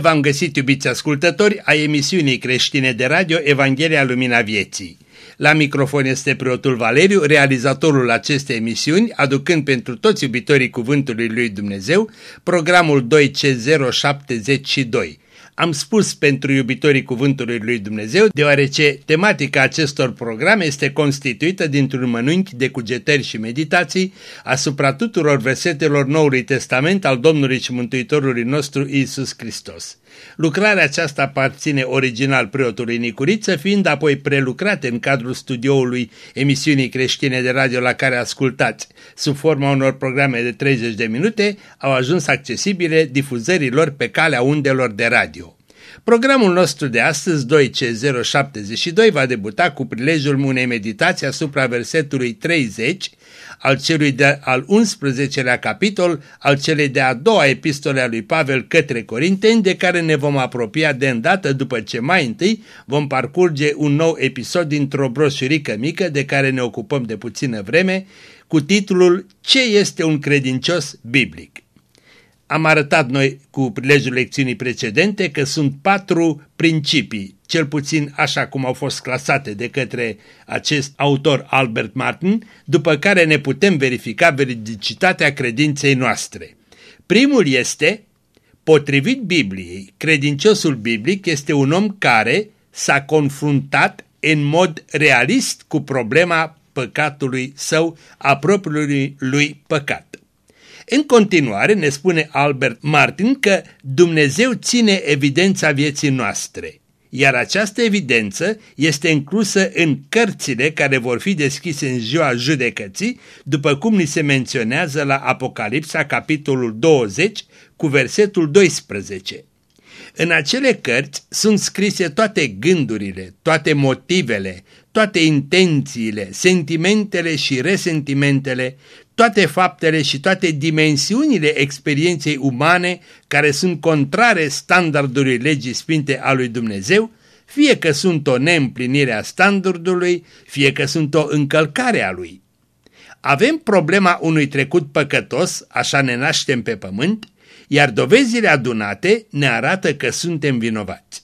Bine v-am găsit, iubiți ascultători, a emisiunii creștine de radio Evanghelia Lumina Vieții. La microfon este preotul Valeriu, realizatorul acestei emisiuni, aducând pentru toți iubitorii Cuvântului Lui Dumnezeu programul 2C072 am spus pentru iubitorii Cuvântului Lui Dumnezeu, deoarece tematica acestor programe este constituită dintr-un mănânchi de cugetări și meditații asupra tuturor versetelor Noului Testament al Domnului și Mântuitorului nostru Isus Hristos. Lucrarea aceasta aparține original preotului Nicuriță, fiind apoi prelucrate în cadrul studioului emisiunii creștine de radio la care ascultați, sub forma unor programe de 30 de minute, au ajuns accesibile difuzărilor pe calea undelor de radio. Programul nostru de astăzi, 2C072, va debuta cu prilejul unei meditații asupra versetului 30 al celui de, al 11-lea capitol al celei de-a doua epistole a lui Pavel către Corinteni, de care ne vom apropia de îndată după ce mai întâi vom parcurge un nou episod dintr-o broșurică mică de care ne ocupăm de puțină vreme, cu titlul Ce este un credincios biblic? Am arătat noi cu prilejul lecțiunii precedente că sunt patru principii, cel puțin așa cum au fost clasate de către acest autor Albert Martin, după care ne putem verifica veridicitatea credinței noastre. Primul este, potrivit Bibliei, credinciosul biblic este un om care s-a confruntat în mod realist cu problema păcatului său, a propriului lui păcat. În continuare ne spune Albert Martin că Dumnezeu ține evidența vieții noastre, iar această evidență este inclusă în cărțile care vor fi deschise în ziua judecății, după cum ni se menționează la Apocalipsa capitolul 20 cu versetul 12. În acele cărți sunt scrise toate gândurile, toate motivele, toate intențiile, sentimentele și resentimentele, toate faptele și toate dimensiunile experienței umane care sunt contrare standardului legii sfinte a lui Dumnezeu, fie că sunt o neîmplinire a standardului, fie că sunt o încălcare a lui. Avem problema unui trecut păcătos, așa ne naștem pe pământ, iar dovezile adunate ne arată că suntem vinovați.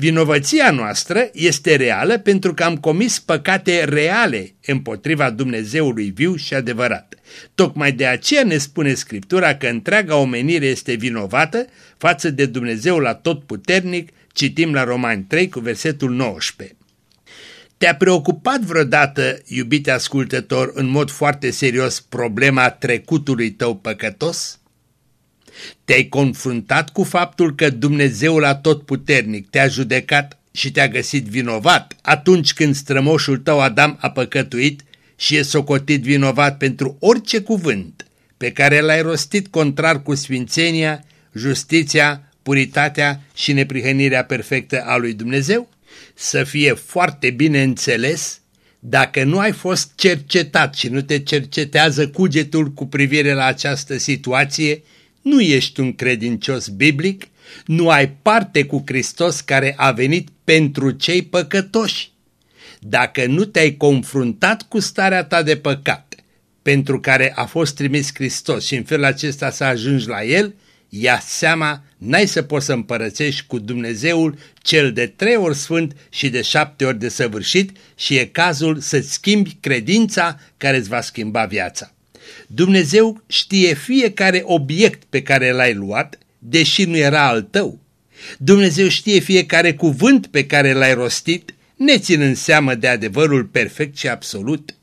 Vinovăția noastră este reală pentru că am comis păcate reale împotriva Dumnezeului viu și adevărat. Tocmai de aceea ne spune Scriptura că întreaga omenire este vinovată față de Dumnezeul atotputernic, citim la Romani 3 cu versetul 19. Te-a preocupat vreodată, iubite ascultător, în mod foarte serios problema trecutului tău păcătos? Te-ai confruntat cu faptul că Dumnezeul Atotputernic te-a judecat și te-a găsit vinovat atunci când strămoșul tău Adam a păcătuit și e socotit vinovat pentru orice cuvânt pe care l-ai rostit contrar cu sfințenia, justiția, puritatea și neprihănirea perfectă a lui Dumnezeu? Să fie foarte bine înțeles dacă nu ai fost cercetat și nu te cercetează cugetul cu privire la această situație, nu ești un credincios biblic, nu ai parte cu Hristos care a venit pentru cei păcătoși. Dacă nu te-ai confruntat cu starea ta de păcat, pentru care a fost trimis Hristos și în felul acesta să ajungi la El, ia seama, n-ai să poți să împărățești cu Dumnezeul cel de trei ori sfânt și de șapte ori de săvârșit și e cazul să-ți schimbi credința care îți va schimba viața. Dumnezeu știe fiecare obiect pe care l-ai luat, deși nu era al tău. Dumnezeu știe fiecare cuvânt pe care l-ai rostit, neținând seamă de adevărul perfect și absolut.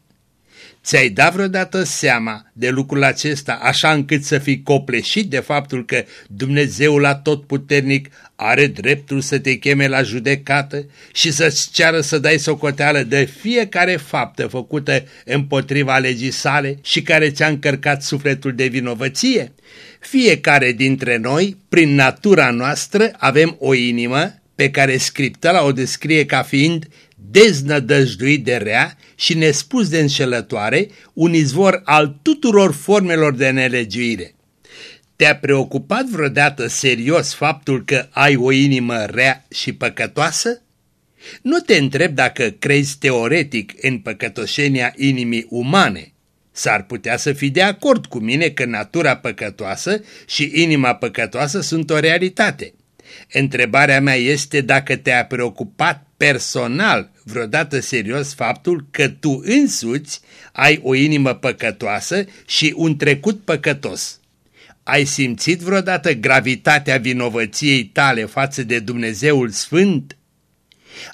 Ți-ai dat vreodată seama de lucrul acesta așa încât să fii copleșit de faptul că Dumnezeul Atotputernic are dreptul să te cheme la judecată și să-ți ceară să dai socoteală de fiecare faptă făcută împotriva legii sale și care ți-a încărcat sufletul de vinovăție? Fiecare dintre noi, prin natura noastră, avem o inimă pe care Scriptura o descrie ca fiind deznădăjduit de rea și nespus de înșelătoare, un izvor al tuturor formelor de nelegiuire. Te-a preocupat vreodată serios faptul că ai o inimă rea și păcătoasă? Nu te întreb dacă crezi teoretic în păcătoșenia inimii umane. S-ar putea să fii de acord cu mine că natura păcătoasă și inima păcătoasă sunt o realitate – Întrebarea mea este dacă te-a preocupat personal vreodată serios faptul că tu însuți ai o inimă păcătoasă și un trecut păcătos. Ai simțit vreodată gravitatea vinovăției tale față de Dumnezeul Sfânt?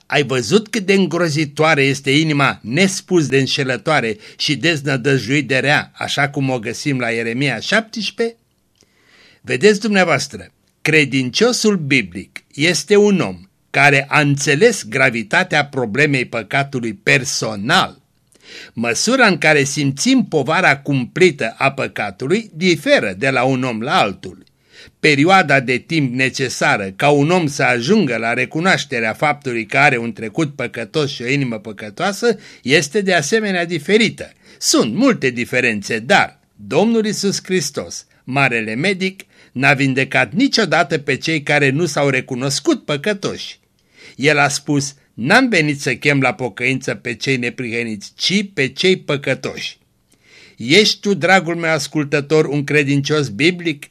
Ai văzut cât de îngrozitoare este inima nespus de înșelătoare și deznădăjuit de rea, așa cum o găsim la Ieremia 17? Vedeți dumneavoastră, credinciosul biblic este un om care a înțeles gravitatea problemei păcatului personal. Măsura în care simțim povara cumplită a păcatului diferă de la un om la altul. Perioada de timp necesară ca un om să ajungă la recunoașterea faptului că are un trecut păcătos și o inimă păcătoasă este de asemenea diferită. Sunt multe diferențe, dar Domnul Isus Hristos, Marele Medic, n-a vindecat niciodată pe cei care nu s-au recunoscut păcătoși. El a spus, n-am venit să chem la pocăință pe cei neprihăniți, ci pe cei păcătoși. Ești tu, dragul meu ascultător, un credincios biblic?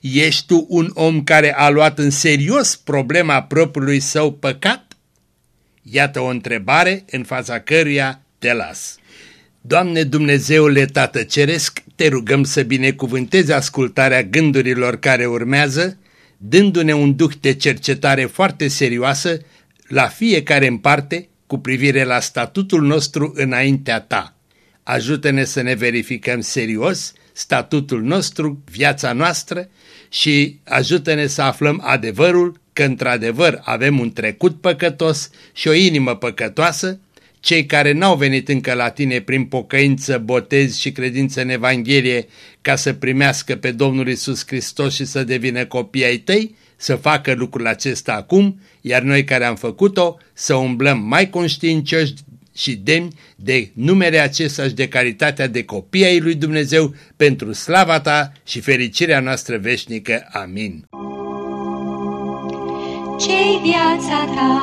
Ești tu un om care a luat în serios problema propriului său păcat? Iată o întrebare în fața căruia te las. Doamne Dumnezeule Tată Ceresc, te rugăm să binecuvântezi ascultarea gândurilor care urmează, dându-ne un duh de cercetare foarte serioasă la fiecare în parte cu privire la statutul nostru înaintea ta. Ajută-ne să ne verificăm serios statutul nostru, viața noastră și ajută-ne să aflăm adevărul că într-adevăr avem un trecut păcătos și o inimă păcătoasă cei care n-au venit încă la tine prin pocăință, botez și credință în Evanghelie ca să primească pe Domnul Isus Hristos și să devină copii ai tăi, să facă lucrul acesta acum, iar noi care am făcut-o să umblăm mai conștiincioși și demni de numele acesta și de calitatea de copii ai lui Dumnezeu pentru slava ta și fericirea noastră veșnică. Amin. Ce-i viața ta?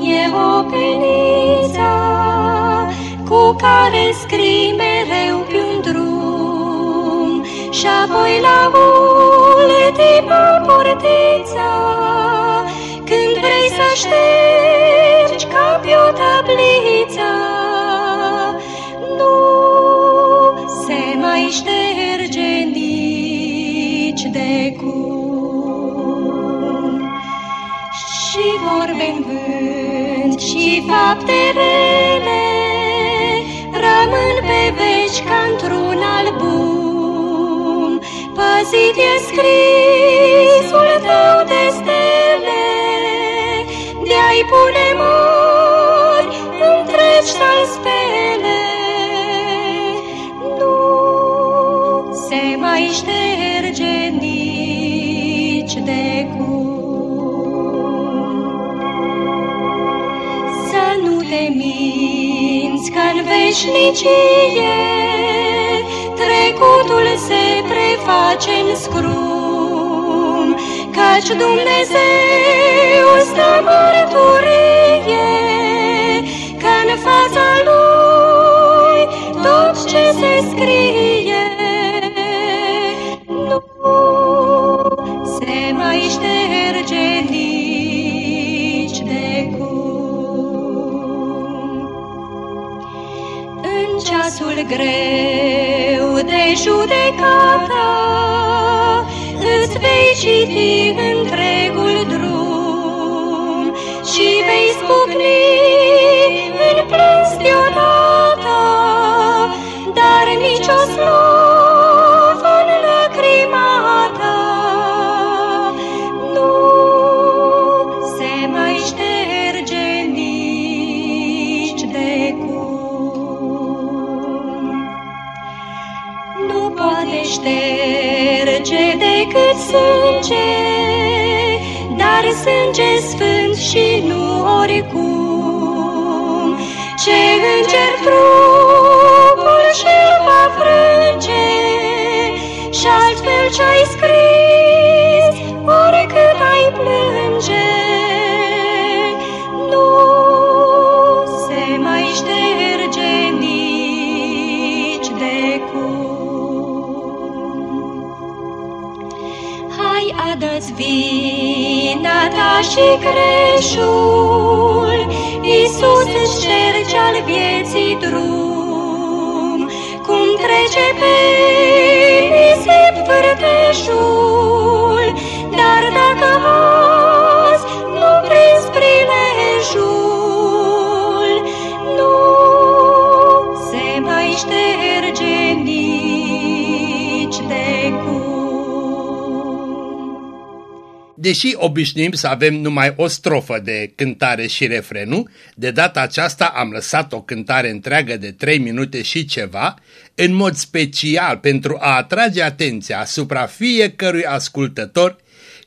E o peniță cu care scrii mereu pe un drum și apoi la ultima portiță când vrei să ștergi și fapte rele rămân pe veci ca într-un album. Păzit e scrisul veșnicie. Trecutul se preface în scrum, căci Dumnezeu stă mărturie greu de judecată, îți vei citi întregul drum și vei spucni în plâns deodată, dar nici o poate șterge decât sânge, dar sânge sfânt și nu oricum. Ce înger trupul și-l va frânge, și altfel ce-ai scris, oricât ai plânge, și creșul, Iisus îți cerce al vieții drum, cum trece pe nisip vârteșul, Deși obișnuim să avem numai o strofă de cântare și refrenul, de data aceasta am lăsat o cântare întreagă de 3 minute și ceva, în mod special pentru a atrage atenția asupra fiecărui ascultător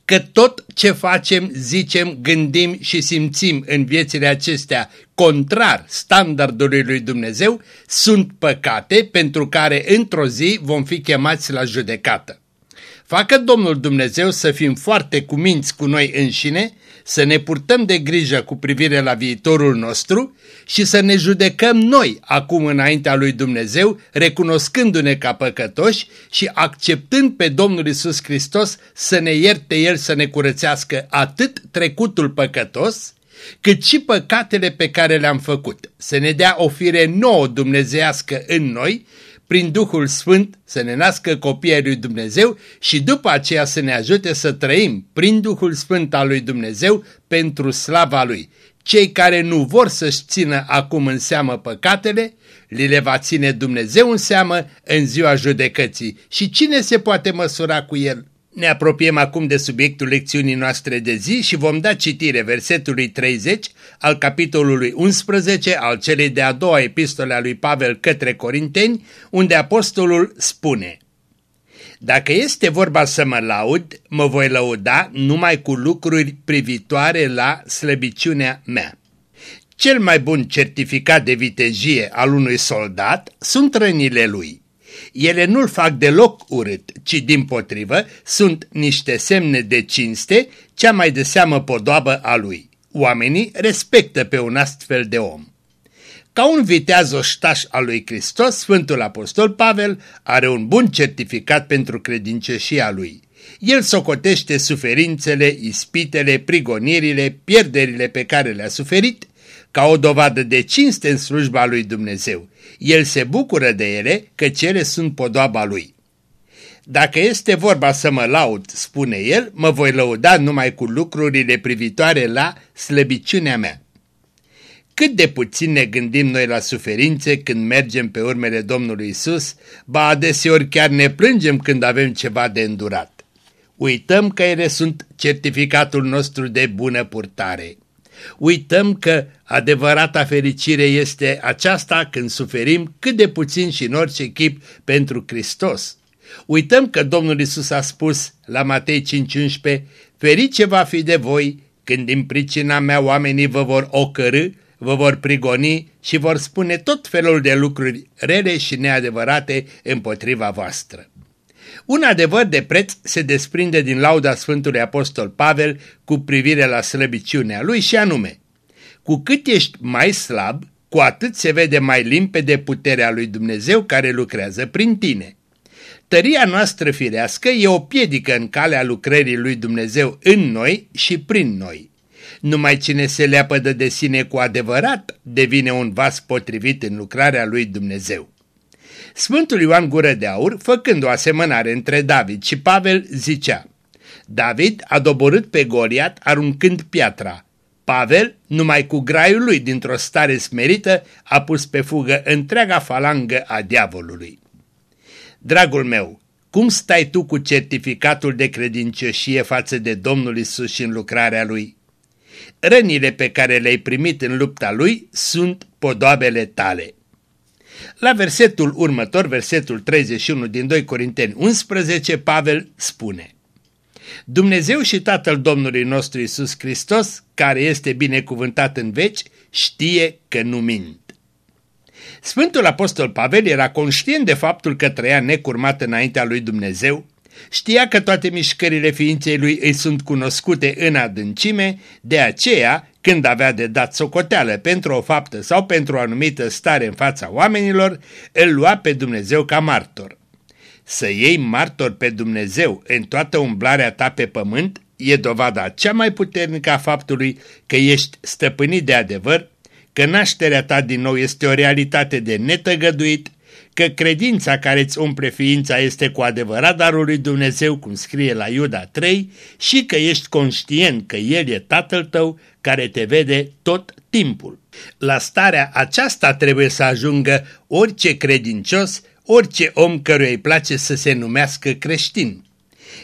că tot ce facem, zicem, gândim și simțim în viețile acestea contrar standardului lui Dumnezeu sunt păcate pentru care într-o zi vom fi chemați la judecată. Facă Domnul Dumnezeu să fim foarte cuminți cu noi înșine, să ne purtăm de grijă cu privire la viitorul nostru și să ne judecăm noi acum înaintea lui Dumnezeu, recunoscându-ne ca păcătoși și acceptând pe Domnul Isus Hristos să ne ierte El să ne curățească atât trecutul păcătos, cât și păcatele pe care le-am făcut, să ne dea o fire nouă dumnezească în noi prin Duhul Sfânt să ne nască copiii lui Dumnezeu și după aceea să ne ajute să trăim prin Duhul Sfânt al lui Dumnezeu pentru slava Lui. Cei care nu vor să-și țină acum în seamă păcatele, li le va ține Dumnezeu în seamă în ziua judecății. Și cine se poate măsura cu el? Ne apropiem acum de subiectul lecțiunii noastre de zi și vom da citire versetului 30 al capitolului 11 al celei de-a doua epistole a lui Pavel către Corinteni, unde apostolul spune Dacă este vorba să mă laud, mă voi lăuda numai cu lucruri privitoare la slăbiciunea mea. Cel mai bun certificat de vitejie al unui soldat sunt rănile lui. Ele nu-l fac deloc urât, ci din potrivă sunt niște semne de cinste, cea mai de seamă podoabă a lui. Oamenii respectă pe un astfel de om. Ca un viteaz oștaș al lui Hristos, Sfântul Apostol Pavel are un bun certificat pentru credincioșia lui. El socotește suferințele, ispitele, prigonirile, pierderile pe care le-a suferit ca o dovadă de cinste în slujba lui Dumnezeu. El se bucură de ele că cele sunt podoaba lui. Dacă este vorba să mă laud, spune el, mă voi lăuda numai cu lucrurile privitoare la slăbiciunea mea. Cât de puțin ne gândim noi la suferințe când mergem pe urmele Domnului Isus, ba adeseori chiar ne plângem când avem ceva de îndurat. Uităm că ele sunt certificatul nostru de bună purtare. Uităm că adevărata fericire este aceasta când suferim cât de puțin și în orice chip pentru Hristos. Uităm că Domnul Isus a spus la Matei 5.11, ferice va fi de voi când din pricina mea oamenii vă vor ocărâ, vă vor prigoni și vor spune tot felul de lucruri rele și neadevărate împotriva voastră. Un adevăr de preț se desprinde din lauda Sfântului Apostol Pavel cu privire la slăbiciunea lui și anume, cu cât ești mai slab, cu atât se vede mai limpede puterea lui Dumnezeu care lucrează prin tine. Tăria noastră firească e o piedică în calea lucrării lui Dumnezeu în noi și prin noi. Numai cine se leapădă de sine cu adevărat devine un vas potrivit în lucrarea lui Dumnezeu. Sfântul Ioan Gură de Aur, făcând o asemănare între David și Pavel, zicea David a doborât pe Goliat aruncând piatra. Pavel, numai cu graiul lui dintr-o stare smerită, a pus pe fugă întreaga falangă a diavolului. Dragul meu, cum stai tu cu certificatul de credincioșie față de Domnul Isus și în lucrarea Lui? Rănile pe care le-ai primit în lupta Lui sunt podoabele tale. La versetul următor, versetul 31 din 2 Corinteni 11, Pavel spune Dumnezeu și Tatăl Domnului nostru Isus Hristos, care este binecuvântat în veci, știe că nu mint. Sfântul Apostol Pavel era conștient de faptul că trăia necurmat înaintea lui Dumnezeu, știa că toate mișcările ființei lui îi sunt cunoscute în adâncime, de aceea când avea de dat socoteală pentru o faptă sau pentru o anumită stare în fața oamenilor, îl lua pe Dumnezeu ca martor. Să iei martor pe Dumnezeu în toată umblarea ta pe pământ e dovada cea mai puternică a faptului că ești stăpânit de adevăr, că nașterea ta din nou este o realitate de netăgăduit, că credința care îți umple ființa este cu adevărat darul lui Dumnezeu, cum scrie la Iuda 3, și că ești conștient că El e Tatăl tău care te vede tot timpul. La starea aceasta trebuie să ajungă orice credincios, orice om căruia îi place să se numească creștin.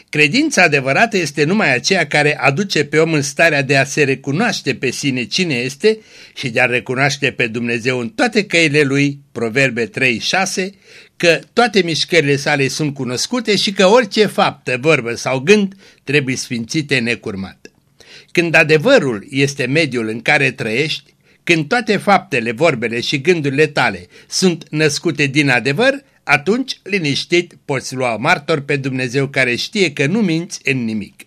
Credința adevărată este numai aceea care aduce pe om în starea de a se recunoaște pe sine cine este și de a recunoaște pe Dumnezeu în toate căile lui, Proverbe 3-6, că toate mișcările sale sunt cunoscute și că orice faptă, vorbă sau gând trebuie sfințite necurmat. Când adevărul este mediul în care trăiești, când toate faptele, vorbele și gândurile tale sunt născute din adevăr, atunci, liniștit, poți lua martor pe Dumnezeu care știe că nu minți în nimic.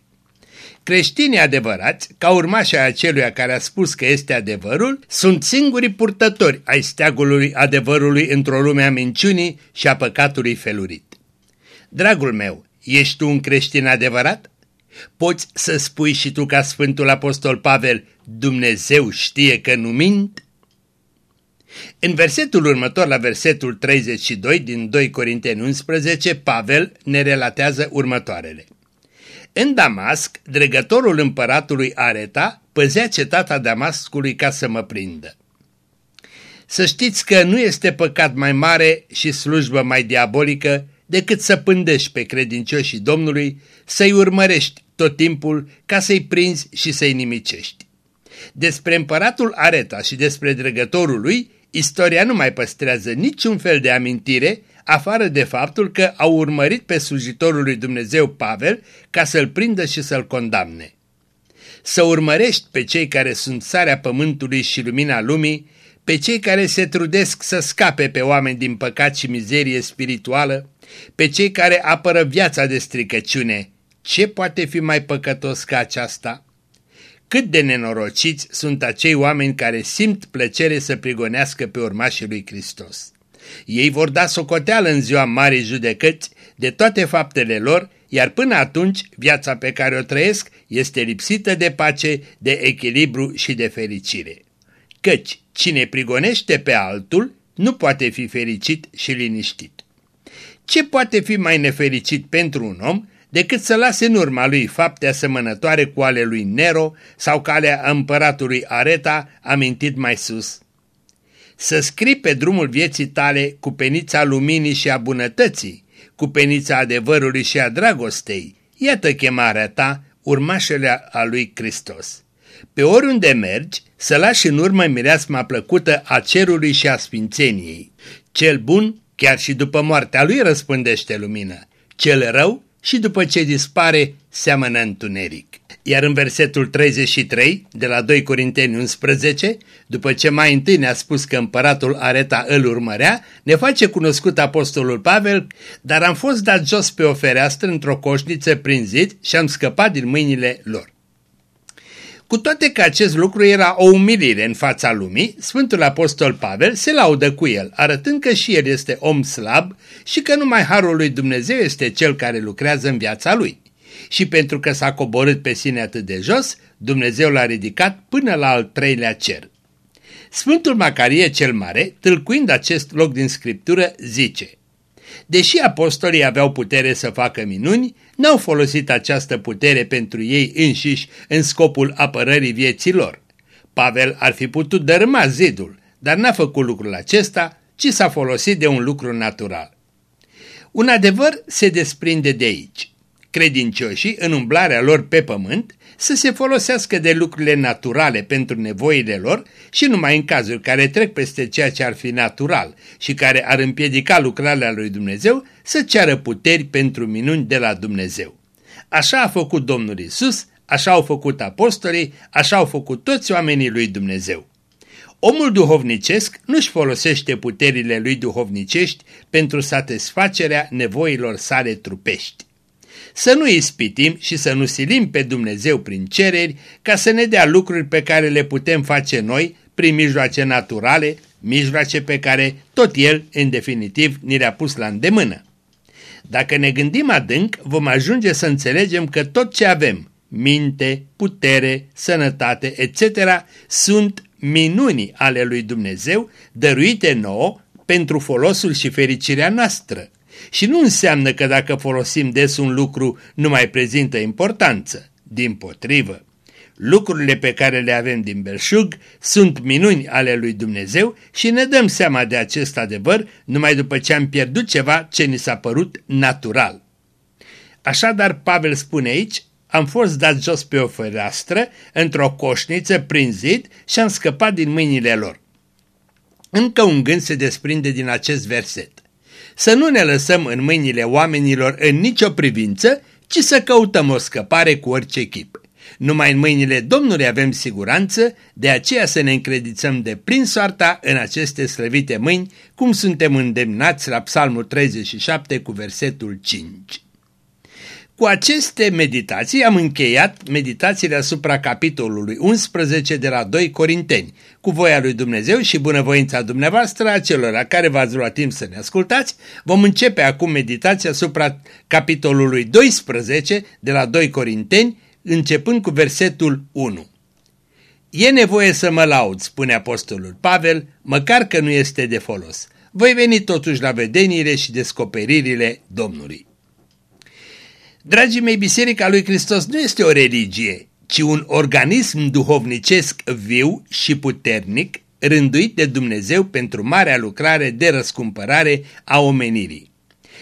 Creștinii adevărați, ca urmașa aceluia care a spus că este adevărul, sunt singurii purtători ai steagului adevărului într-o lume a minciunii și a păcatului felurit. Dragul meu, ești tu un creștin adevărat? Poți să spui și tu ca Sfântul Apostol Pavel, Dumnezeu știe că nu mint? În versetul următor, la versetul 32 din 2 Corinteni 11, Pavel ne relatează următoarele. În Damasc, dregătorul împăratului Areta păzea cetatea Damascului ca să mă prindă. Să știți că nu este păcat mai mare și slujbă mai diabolică decât să pândești pe credincioșii Domnului, să-i urmărești tot timpul ca să-i prinzi și să-i nimicești. Despre împăratul Areta și despre dregătorul lui Istoria nu mai păstrează niciun fel de amintire, afară de faptul că au urmărit pe slujitorul lui Dumnezeu Pavel ca să-l prindă și să-l condamne. Să urmărești pe cei care sunt sarea pământului și lumina lumii, pe cei care se trudesc să scape pe oameni din păcat și mizerie spirituală, pe cei care apără viața de stricăciune. Ce poate fi mai păcătos ca aceasta? Cât de nenorociți sunt acei oameni care simt plăcere să prigonească pe urmașii lui Hristos. Ei vor da socoteală în ziua marii judecăți de toate faptele lor, iar până atunci viața pe care o trăiesc este lipsită de pace, de echilibru și de fericire. Căci cine prigonește pe altul nu poate fi fericit și liniștit. Ce poate fi mai nefericit pentru un om decât să lase în urma lui fapte asemănătoare cu ale lui Nero sau cu ale împăratului Areta, amintit mai sus. Să scrii pe drumul vieții tale cu penița luminii și a bunătății, cu penița adevărului și a dragostei, iată chemarea ta, urmașele a lui Hristos. Pe oriunde mergi, să lași în urmă mireasma plăcută a cerului și a sfințeniei. Cel bun, chiar și după moartea lui, răspândește lumină. Cel rău, și după ce dispare, seamănă întuneric. Iar în versetul 33 de la 2 Corinteni 11, după ce mai întâi ne-a spus că împăratul Areta îl urmărea, ne face cunoscut apostolul Pavel, dar am fost dat jos pe o fereastră într-o coșniță prin zid și am scăpat din mâinile lor. Cu toate că acest lucru era o umilire în fața lumii, Sfântul Apostol Pavel se laudă cu el, arătând că și el este om slab și că numai Harul lui Dumnezeu este cel care lucrează în viața lui. Și pentru că s-a coborât pe sine atât de jos, Dumnezeu l-a ridicat până la al treilea cer. Sfântul Macarie cel Mare, tâlcuind acest loc din Scriptură, zice – Deși apostolii aveau putere să facă minuni, n-au folosit această putere pentru ei înșiși în scopul apărării vieții lor. Pavel ar fi putut dărâma zidul, dar n-a făcut lucrul acesta, ci s-a folosit de un lucru natural. Un adevăr se desprinde de aici. Credincioșii, în umblarea lor pe pământ, să se folosească de lucrurile naturale pentru nevoile lor și numai în cazuri care trec peste ceea ce ar fi natural și care ar împiedica lucrarea lui Dumnezeu să ceară puteri pentru minuni de la Dumnezeu. Așa a făcut Domnul Isus, așa au făcut apostolii, așa au făcut toți oamenii lui Dumnezeu. Omul duhovnicesc nu-și folosește puterile lui duhovnicești pentru satisfacerea nevoilor sale trupești să nu ispitim și să nu silim pe Dumnezeu prin cereri ca să ne dea lucruri pe care le putem face noi prin mijloace naturale, mijloace pe care tot El, în definitiv, ni le-a pus la îndemână. Dacă ne gândim adânc, vom ajunge să înțelegem că tot ce avem, minte, putere, sănătate, etc. sunt minuni ale lui Dumnezeu dăruite nouă pentru folosul și fericirea noastră. Și nu înseamnă că dacă folosim des un lucru nu mai prezintă importanță. Din potrivă, lucrurile pe care le avem din belșug sunt minuni ale lui Dumnezeu și ne dăm seama de acest adevăr numai după ce am pierdut ceva ce ni s-a părut natural. Așadar, Pavel spune aici, am fost dat jos pe o fereastră, într-o coșniță, prin zid și am scăpat din mâinile lor. Încă un gând se desprinde din acest verset. Să nu ne lăsăm în mâinile oamenilor în nicio privință, ci să căutăm o scăpare cu orice chip. Numai în mâinile Domnului avem siguranță, de aceea să ne încredițăm de plin soarta în aceste slăvite mâini, cum suntem îndemnați la Psalmul 37 cu versetul 5. Cu aceste meditații am încheiat meditațiile asupra capitolului 11 de la 2 Corinteni. Cu voia lui Dumnezeu și bunăvoința dumneavoastră a celor care v-ați luat timp să ne ascultați, vom începe acum meditația asupra capitolului 12 de la 2 Corinteni, începând cu versetul 1. E nevoie să mă laud, spune apostolul Pavel, măcar că nu este de folos. Voi veni totuși la vedeniile și descoperirile Domnului. Dragii mei, Biserica lui Hristos nu este o religie, ci un organism duhovnicesc viu și puternic, rânduit de Dumnezeu pentru marea lucrare de răscumpărare a omenirii.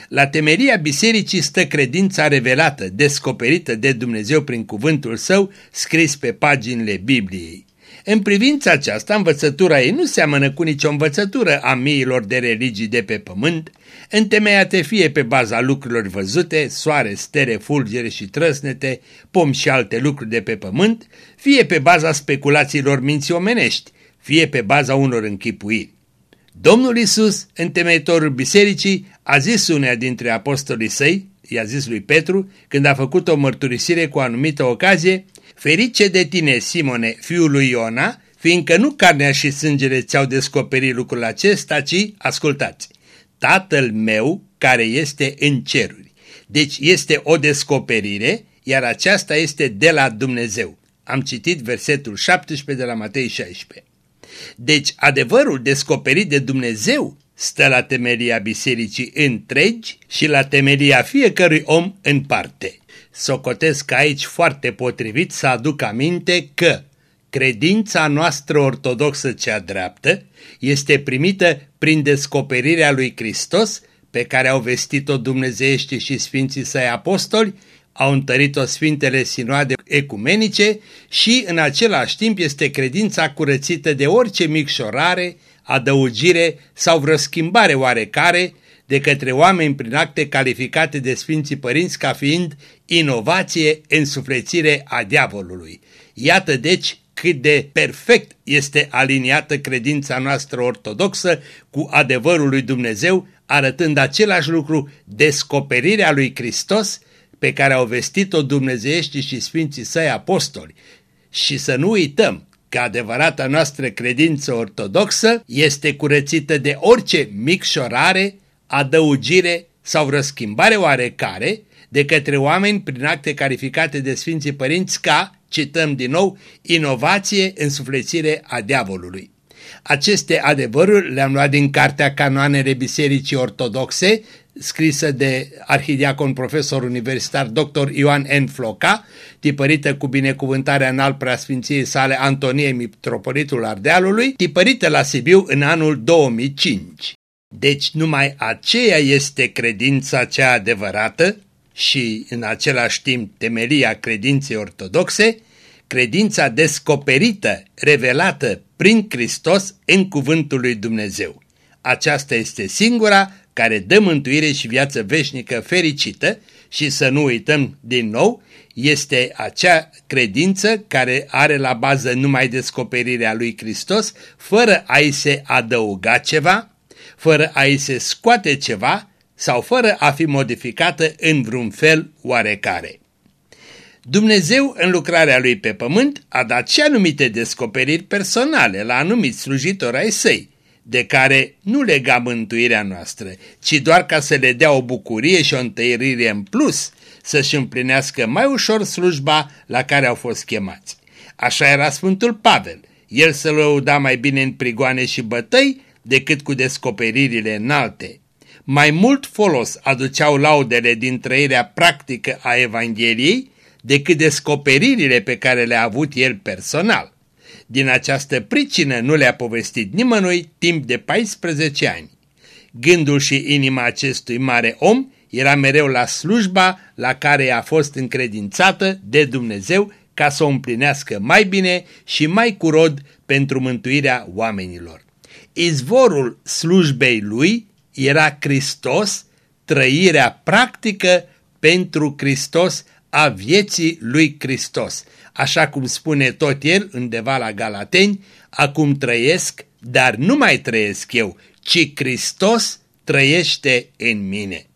La temeria bisericii stă credința revelată, descoperită de Dumnezeu prin cuvântul său, scris pe paginile Bibliei. În privința aceasta, învățătura ei nu seamănă cu nicio învățătură a miilor de religii de pe pământ, întemeiate fie pe baza lucrurilor văzute, soare, stere, fulgere și trăsnete, pom și alte lucruri de pe pământ, fie pe baza speculațiilor minții omenești, fie pe baza unor închipuiri. Domnul Isus, întemeitorul bisericii, a zis unea dintre apostolii săi, i-a zis lui Petru, când a făcut o mărturisire cu o anumită ocazie, Ferice de tine, Simone, fiul lui Iona, fiindcă nu carnea și sângele ți-au descoperit lucrul acesta, ci, ascultați, Tatăl meu care este în ceruri. Deci este o descoperire, iar aceasta este de la Dumnezeu. Am citit versetul 17 de la Matei 16. Deci adevărul descoperit de Dumnezeu stă la temelia bisericii întregi și la temelia fiecărui om în parte. Socotesc aici foarte potrivit să aduc aminte că credința noastră ortodoxă cea dreaptă este primită prin descoperirea lui Hristos pe care au vestit-o dumnezeiește și sfinții săi apostoli, au întărit-o sfintele sinoade ecumenice și în același timp este credința curățită de orice micșorare, adăugire sau vreo schimbare oarecare de către oameni prin acte calificate de Sfinții Părinți ca fiind inovație, însuflețire a diavolului. Iată deci cât de perfect este aliniată credința noastră ortodoxă cu adevărul lui Dumnezeu, arătând același lucru, descoperirea lui Hristos pe care au vestit-o dumnezeiești și sfinții săi apostoli. Și să nu uităm că adevărata noastră credință ortodoxă este curățită de orice micșorare, adăugire sau răschimbare oarecare de către oameni prin acte calificate de Sfinții Părinți ca, cităm din nou, inovație, însuflețire a diavolului. Aceste adevăruri le-am luat din cartea Canoanele Bisericii Ortodoxe, scrisă de arhidiacon profesor universitar dr. Ioan N. Floca, tipărită cu binecuvântarea în al preasfinției sale Antonie Mitropolitul Ardealului, tipărită la Sibiu în anul 2005. Deci numai aceea este credința cea adevărată și în același timp temelia credinței ortodoxe, credința descoperită, revelată prin Hristos în cuvântul lui Dumnezeu. Aceasta este singura care dă mântuire și viață veșnică fericită și să nu uităm din nou, este acea credință care are la bază numai descoperirea lui Hristos, fără a-i se adăuga ceva, fără a-i se scoate ceva sau fără a fi modificată în vreun fel oarecare. Dumnezeu, în lucrarea lui pe pământ, a dat și anumite descoperiri personale la anumiți slujitori ai săi, de care nu lega mântuirea noastră, ci doar ca să le dea o bucurie și o întăirire în plus, să-și împlinească mai ușor slujba la care au fost chemați. Așa era Sfântul Pavel. El se lăuda mai bine în prigoane și bătăi decât cu descoperirile înalte. Mai mult folos aduceau laudele din trăirea practică a Evangheliei decât descoperirile pe care le-a avut el personal. Din această pricină nu le-a povestit nimănui timp de 14 ani. Gândul și inima acestui mare om era mereu la slujba la care a fost încredințată de Dumnezeu ca să o împlinească mai bine și mai curod pentru mântuirea oamenilor. Izvorul slujbei lui era Hristos, trăirea practică pentru Hristos a vieții lui Hristos. Așa cum spune tot el undeva la Galateni, acum trăiesc, dar nu mai trăiesc eu, ci Hristos trăiește în mine.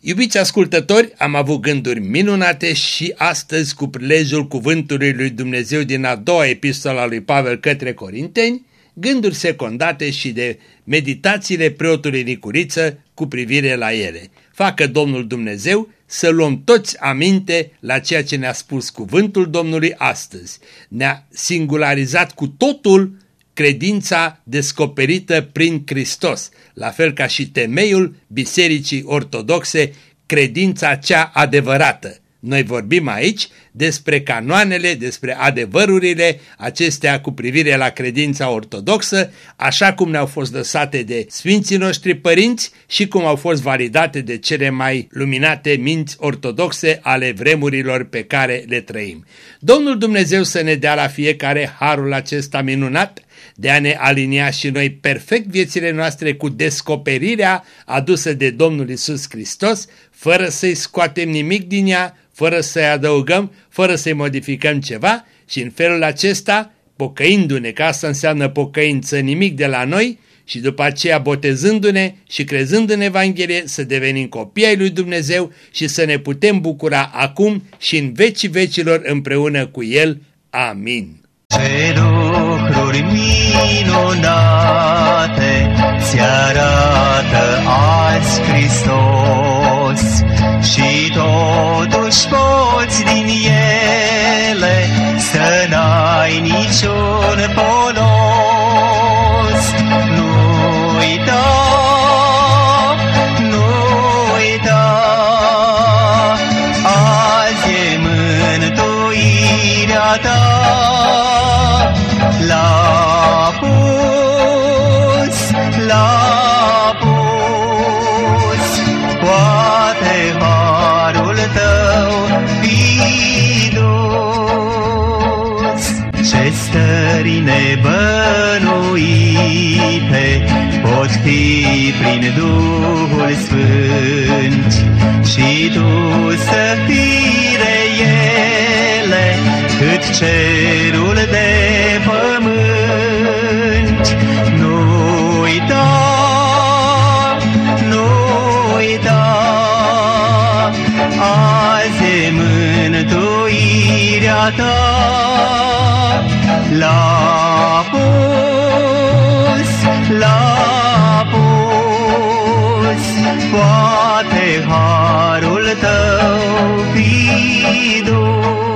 Iubiți ascultători, am avut gânduri minunate și astăzi cu prilejul cuvântului lui Dumnezeu din a doua epistola a lui Pavel către Corinteni, gânduri secundate și de meditațiile preotului Nicuriță cu privire la ele. Facă Domnul Dumnezeu să luăm toți aminte la ceea ce ne-a spus cuvântul Domnului astăzi. Ne-a singularizat cu totul credința descoperită prin Hristos, la fel ca și temeiul Bisericii Ortodoxe, credința cea adevărată. Noi vorbim aici despre canoanele, despre adevărurile acestea cu privire la credința ortodoxă, așa cum ne-au fost lăsate de Sfinții noștri părinți și cum au fost validate de cele mai luminate minți ortodoxe ale vremurilor pe care le trăim. Domnul Dumnezeu să ne dea la fiecare harul acesta minunat de a ne alinia și noi perfect viețile noastre cu descoperirea adusă de Domnul Isus Hristos, fără să-i scoatem nimic din ea, fără să-i adăugăm, fără să-i modificăm ceva și în felul acesta, pocăindu-ne, că asta înseamnă pocăință, nimic de la noi, și după aceea botezându-ne și crezând în Evanghelie să devenim copii ai lui Dumnezeu și să ne putem bucura acum și în vecii vecilor împreună cu El. Amin. Ce lucruri minunate ți arată azi Hristos și totuși poți din ele să n-ai niciun polos. Stări nebănuite pot fi prin Duhul Sfânt. Și tu să fii de ele cât cerul la pus, poate harul tău fi dus.